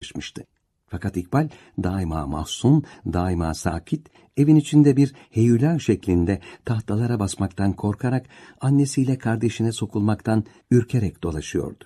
alışmıştı. Fakat İkbal daima mahzun, daima sakit, evin içinde bir heyüler şeklinde tahtalara basmaktan korkarak annesiyle kardeşine sokulmaktan ürkerek dolaşıyordu.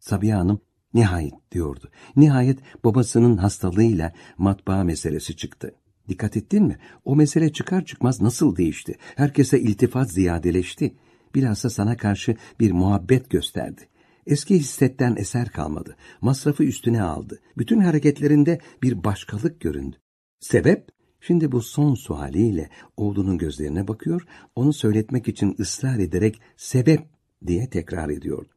Sabiha Hanım nihayet diyordu. Nihayet babasının hastalığıyla matbaa meselesi çıktı. Dikkat ettin mi? O mesele çıkar çıkmaz nasıl değişti? Herkese iltifat ziyadeleşti. Bilhassa sana karşı bir muhabbet gösterdi. Eski hissetten eser kalmadı. Masrafı üstüne aldı. Bütün hareketlerinde bir başkalık göründü. Sebep? Şimdi bu son sualiyle oğlunun gözlerine bakıyor, onu söyletmek için ısrar ederek sebep diye tekrar ediyordu.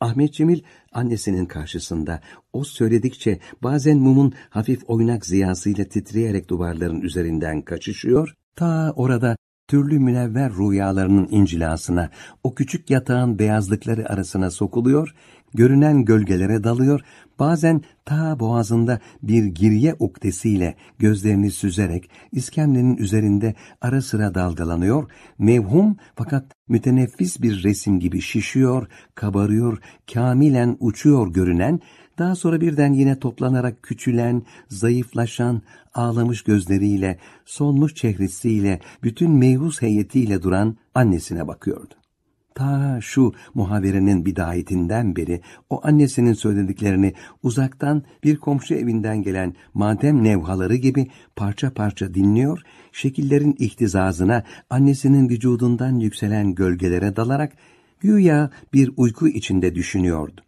Ahmet Cemil annesinin karşısında o söyledikçe bazen mumun hafif oynak ziyasıyla titreyerek duvarların üzerinden kaçışıyor, ta orada türlü münevver rüyalarının incilasına, o küçük yatağın beyazlıkları arasına sokuluyor, görünen gölgelere dalıyor, bazen ta boğazında bir girye uktesiyle gözlerini süzerek iskemlenin üzerinde ara sıra dalgalanıyor, mevhum fakat mütenefis bir resim gibi şişiyor, kabarıyor, kamilen uçuyor görünen, daha sonra birden yine toplanarak küçülen, zayıflaşan, ağlamış gözleriyle, solmuş çehresiyle, bütün meyhus heyetiyle duran annesine bakıyordu. Ta şu muhaberenin bidayetinden beri o annesinin söylediklerini uzaktan bir komşu evinden gelen madem nevhaları gibi parça parça dinliyor, şekillerin ihtizazına annesinin vücudundan yükselen gölgelere dalarak güya bir uyku içinde düşünüyordu.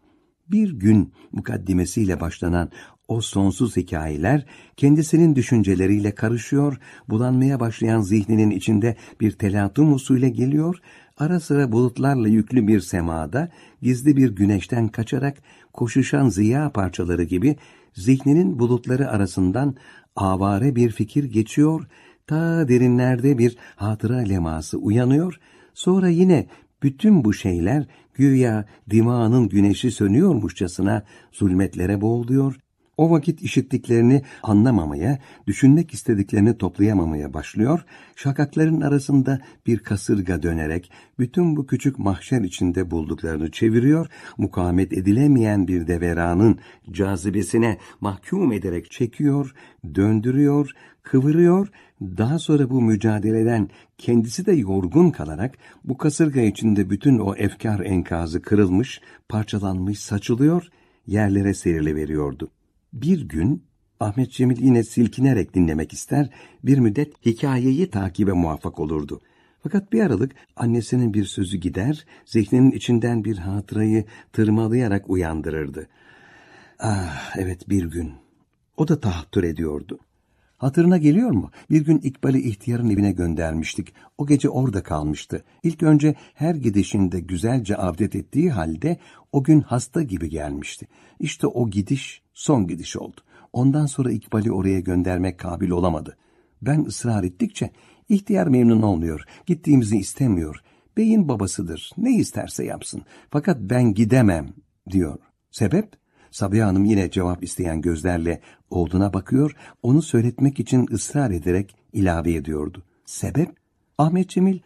Bir gün mukaddimesiyle başlanan o sonsuz hikayeler kendisinin düşünceleriyle karışıyor, bulanmaya başlayan zihninin içinde bir telatum usulü geliyor, ara sıra bulutlarla yüklü bir semada, gizli bir güneşten kaçarak koşuşan ziya parçaları gibi zihninin bulutları arasından avare bir fikir geçiyor, ta derinlerde bir hatıra leması uyanıyor, sonra yine bütün bu şeyler güya dimağının güneşi sönüyormuşçasına zulmetlere boğuluyor, o vakit işittiklerini anlamamaya, düşünmek istediklerini toplayamamaya başlıyor, şakakların arasında bir kasırga dönerek bütün bu küçük mahşer içinde bulduklarını çeviriyor, mukavemet edilemeyen bir deveranın cazibesine mahkum ederek çekiyor, döndürüyor, kıvırıyor, daha sonra bu mücadeleden kendisi de yorgun kalarak bu kasırga içinde bütün o efkar enkazı kırılmış, parçalanmış, saçılıyor, yerlere seriliveriyordu. Bir gün Ahmet Cemil yine silkinerek dinlemek ister, bir müddet hikayeyi takibe muvaffak olurdu. Fakat bir aralık annesinin bir sözü gider, zihninin içinden bir hatırayı tırmalayarak uyandırırdı. Ah evet bir gün. O da tahattür ediyordu. Hatırına geliyor mu? Bir gün İkbal'i ihtiyarın evine göndermiştik. O gece orada kalmıştı. İlk önce her gidişinde güzelce avdet ettiği halde o gün hasta gibi gelmişti. İşte o gidiş son gidiş oldu. Ondan sonra İkbal'i oraya göndermek kabil olamadı. Ben ısrar ettikçe ihtiyar memnun olmuyor, gittiğimizi istemiyor. Beyin babasıdır, ne isterse yapsın. Fakat ben gidemem diyor. Sebep? Sabiha Hanım yine cevap isteyen gözlerle oğluna bakıyor, onu söyletmek için ısrar ederek ilave ediyordu. Sebep? Ahmet Cemil,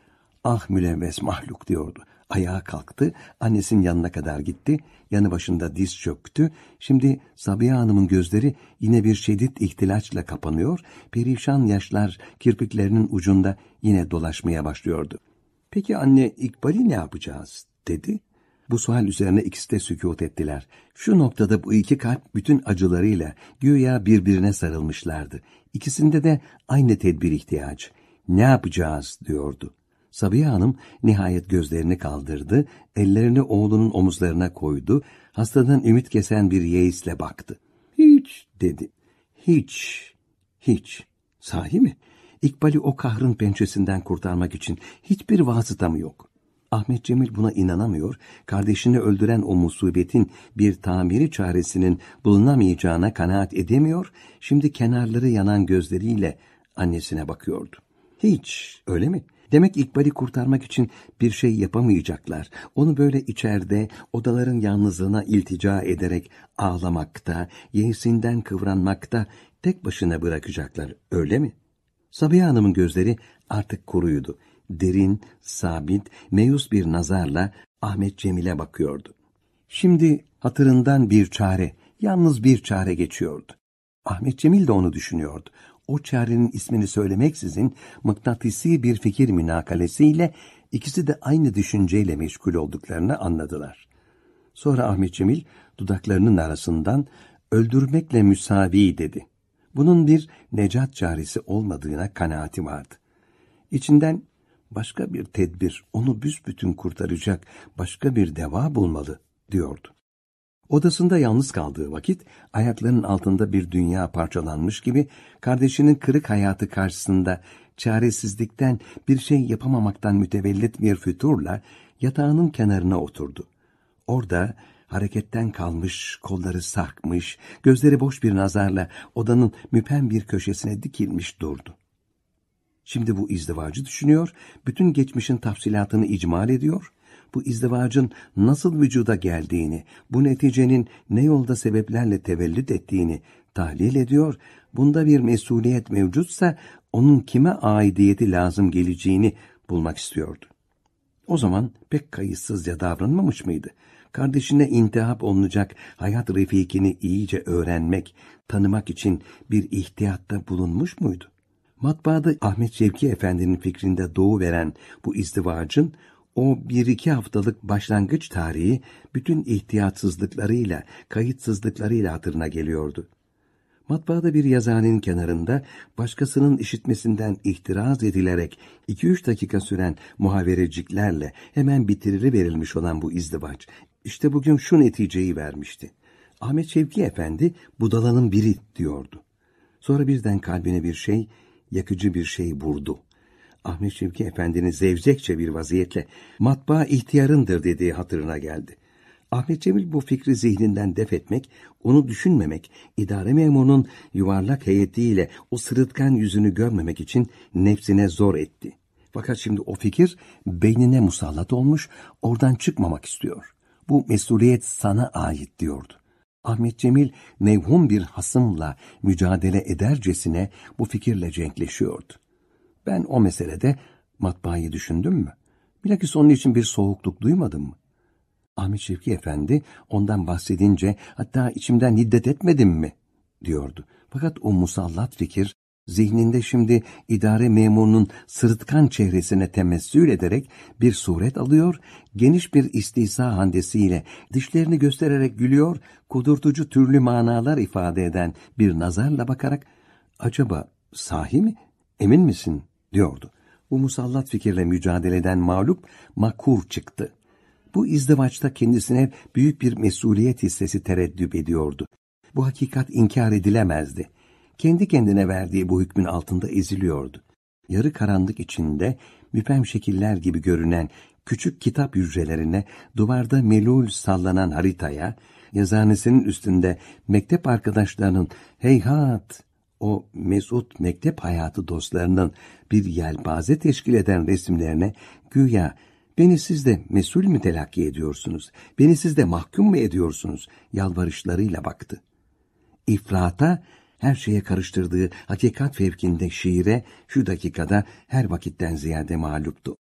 ah mülevves mahluk diyordu. Ayağa kalktı, annesinin yanına kadar gitti, yanı başında diz çöktü. Şimdi Sabiha Hanım'ın gözleri yine bir şiddet ihtilaçla kapanıyor, perişan yaşlar kirpiklerinin ucunda yine dolaşmaya başlıyordu. Peki anne İkbal'i ne yapacağız dedi. Bu sual üzerine ikisi de sükut ettiler. Şu noktada bu iki kalp bütün acılarıyla güya birbirine sarılmışlardı. İkisinde de aynı tedbir ihtiyacı. Ne yapacağız diyordu. Sabiha Hanım nihayet gözlerini kaldırdı, ellerini oğlunun omuzlarına koydu, hastadan ümit kesen bir yeisle baktı. Hiç dedi. Hiç, hiç. Sahi mi? İkbal'i o kahrın pençesinden kurtarmak için hiçbir vasıta mı yok? Ahmet Cemil buna inanamıyor, kardeşini öldüren o musibetin bir tamiri çaresinin bulunamayacağına kanaat edemiyor, şimdi kenarları yanan gözleriyle annesine bakıyordu. Hiç, öyle mi? Demek İkbal'i kurtarmak için bir şey yapamayacaklar. Onu böyle içeride, odaların yalnızlığına iltica ederek ağlamakta, yeğsinden kıvranmakta tek başına bırakacaklar, öyle mi? Sabiha Hanım'ın gözleri artık kuruydu derin, sabit, meyus bir nazarla Ahmet Cemil'e bakıyordu. Şimdi hatırından bir çare, Yalnız bir çare geçiyordu. Ahmet Cemil de onu düşünüyordu. O çarenin ismini söylemeksizin mıknatısi bir fikir münakalesiyle ikisi de aynı düşünceyle meşgul olduklarını anladılar. Sonra Ahmet Cemil dudaklarının arasından öldürmekle müsavi dedi. Bunun bir necat çaresi olmadığına kanaati vardı. İçinden başka bir tedbir, onu büsbütün kurtaracak başka bir deva bulmalı diyordu. Odasında yalnız kaldığı vakit ayaklarının altında bir dünya parçalanmış gibi kardeşinin kırık hayatı karşısında çaresizlikten bir şey yapamamaktan mütevellit bir füturla yatağının kenarına oturdu. Orada hareketten kalmış, kolları sarkmış, gözleri boş bir nazarla odanın müpem bir köşesine dikilmiş durdu. Şimdi bu izdivacı düşünüyor, bütün geçmişin tafsilatını icmal ediyor, bu izdivacın nasıl vücuda geldiğini, bu neticenin ne yolda sebeplerle tevellüt ettiğini tahlil ediyor, bunda bir mesuliyet mevcutsa onun kime aidiyeti lazım geleceğini bulmak istiyordu. O zaman pek kayıtsızca davranmamış mıydı? Kardeşine intihap olunacak hayat refikini iyice öğrenmek, tanımak için bir ihtiyatta bulunmuş muydu? Matbaada Ahmet Şevki Efendi'nin fikrinde doğu veren bu izdivacın o bir iki haftalık başlangıç tarihi bütün ihtiyatsızlıklarıyla, kayıtsızlıklarıyla hatırına geliyordu. Matbaada bir yazıhanenin kenarında başkasının işitmesinden ihtiraz edilerek iki üç dakika süren muhavereciklerle hemen bitirili verilmiş olan bu izdivaç, işte bugün şu neticeyi vermişti. Ahmet Şevki Efendi budalanın biri diyordu. Sonra birden kalbine bir şey, yakıcı bir şey vurdu. Ahmet Şevki Efendi'nin zevzekçe bir vaziyetle matbaa ihtiyarındır dediği hatırına geldi. Ahmet Cemil bu fikri zihninden def etmek, onu düşünmemek, idare memurunun yuvarlak heyetiyle o sırıtkan yüzünü görmemek için nefsine zor etti. Fakat şimdi o fikir beynine musallat olmuş, oradan çıkmamak istiyor. Bu mesuliyet sana ait diyordu. Ahmet Cemil mevhum bir hasımla mücadele edercesine bu fikirle cenkleşiyordu. Ben o meselede matbaayı düşündüm mü? Bilakis onun için bir soğukluk duymadım mı? Ahmet Şevki Efendi ondan bahsedince hatta içimden hiddet etmedim mi? diyordu. Fakat o musallat fikir zihninde şimdi idare memurunun sırıtkan çehresine temessül ederek bir suret alıyor, geniş bir istihza handesiyle dişlerini göstererek gülüyor, kudurtucu türlü manalar ifade eden bir nazarla bakarak acaba sahi mi, emin misin diyordu. Bu musallat fikirle mücadeleden mağlup makur çıktı. Bu izdivaçta kendisine büyük bir mesuliyet hissesi tereddüp ediyordu. Bu hakikat inkar edilemezdi. Kendi kendine verdiği bu hükmün altında eziliyordu. Yarı karanlık içinde müpem şekiller gibi görünen küçük kitap hücrelerine, duvarda melul sallanan haritaya, yazhanesinin üstünde mektep arkadaşlarının heyhat o mesut mektep hayatı dostlarının bir yelpaze teşkil eden resimlerine güya beni siz de mesul mü telakki ediyorsunuz, beni siz de mahkum mu ediyorsunuz yalvarışlarıyla baktı. İfrata her şeye karıştırdığı hakikat fevkinde şiire şu dakikada her vakitten ziyade mağluptu.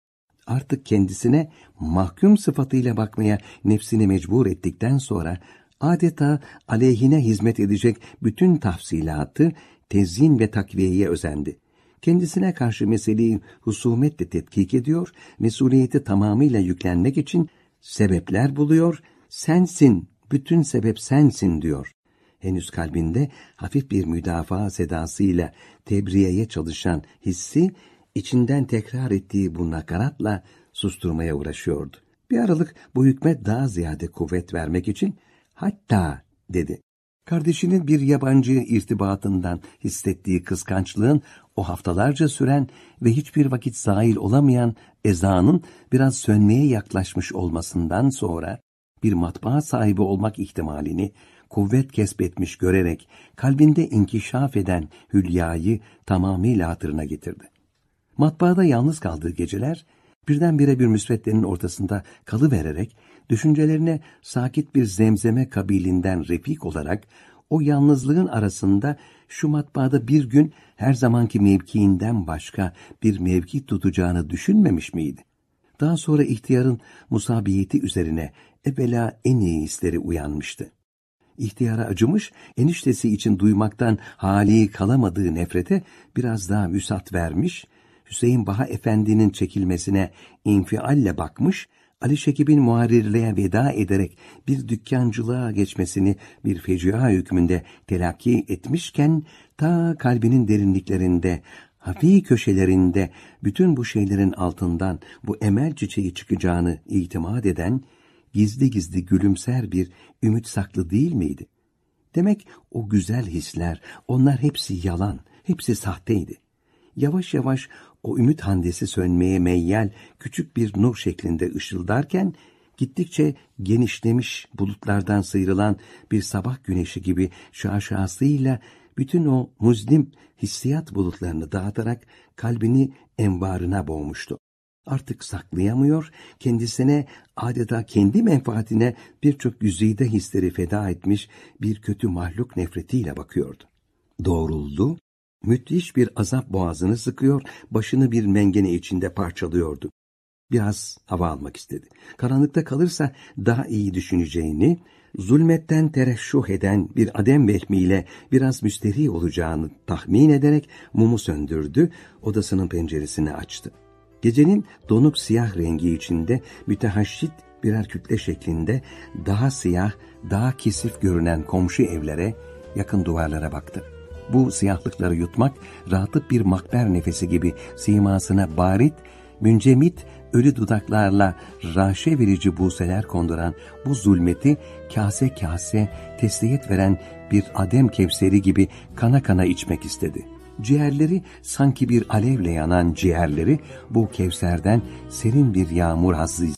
Artık kendisine mahkum sıfatıyla bakmaya nefsini mecbur ettikten sonra adeta aleyhine hizmet edecek bütün tafsilatı tezyin ve takviyeye özendi. Kendisine karşı meseleyi husumetle tetkik ediyor, mesuliyeti tamamıyla yüklenmek için sebepler buluyor, sensin, bütün sebep sensin diyor. Henüz kalbinde hafif bir müdafaa sedasıyla tebriyeye çalışan hissi, içinden tekrar ettiği bu nakaratla susturmaya uğraşıyordu. Bir aralık bu hükme daha ziyade kuvvet vermek için hatta dedi. Kardeşinin bir yabancı irtibatından hissettiği kıskançlığın o haftalarca süren ve hiçbir vakit sahil olamayan ezanın biraz sönmeye yaklaşmış olmasından sonra bir matbaa sahibi olmak ihtimalini kuvvet kesbetmiş görerek kalbinde inkişaf eden hülyayı tamamıyla hatırına getirdi. Matbaada yalnız kaldığı geceler birdenbire bir müsveddenin ortasında kalıvererek düşüncelerine sakit bir zemzeme kabilinden repik olarak o yalnızlığın arasında şu matbaada bir gün her zamanki mevkiinden başka bir mevki tutacağını düşünmemiş miydi? Daha sonra ihtiyarın musabiyeti üzerine evvela en iyi hisleri uyanmıştı. İhtiyara acımış, eniştesi için duymaktan hali kalamadığı nefrete biraz daha müsat vermiş, Hüseyin Baha Efendi'nin çekilmesine infialle bakmış, Ali Şekib'in muharirliğe veda ederek bir dükkancılığa geçmesini bir fecia hükmünde telakki etmişken, ta kalbinin derinliklerinde, hafi köşelerinde bütün bu şeylerin altından bu emel çiçeği çıkacağını itimat eden, gizli gizli gülümser bir ümit saklı değil miydi? Demek o güzel hisler, onlar hepsi yalan, hepsi sahteydi. Yavaş yavaş o ümit handesi sönmeye meyyal küçük bir nur şeklinde ışıldarken, gittikçe genişlemiş bulutlardan sıyrılan bir sabah güneşi gibi şaşasıyla bütün o muzlim hissiyat bulutlarını dağıtarak kalbini envarına boğmuştu. Artık saklayamıyor, kendisine adeta kendi menfaatine birçok yüzeyde hisleri feda etmiş bir kötü mahluk nefretiyle bakıyordu. Doğruldu, müthiş bir azap boğazını sıkıyor, başını bir mengene içinde parçalıyordu. Biraz hava almak istedi. Karanlıkta kalırsa daha iyi düşüneceğini, zulmetten tereşşuh eden bir adem vehmiyle biraz müsteri olacağını tahmin ederek mumu söndürdü, odasının penceresini açtı. Gecenin donuk siyah rengi içinde mütehaşşit birer kütle şeklinde daha siyah, daha kesif görünen komşu evlere, yakın duvarlara baktı. Bu siyahlıkları yutmak rahatlık bir makber nefesi gibi simasına barit, müncemit, ölü dudaklarla raşe verici buseler konduran bu zulmeti kase kase tesliyet veren bir adem kevseri gibi kana kana içmek istedi. Ciğerleri sanki bir alevle yanan ciğerleri bu kevserden serin bir yağmur hazzı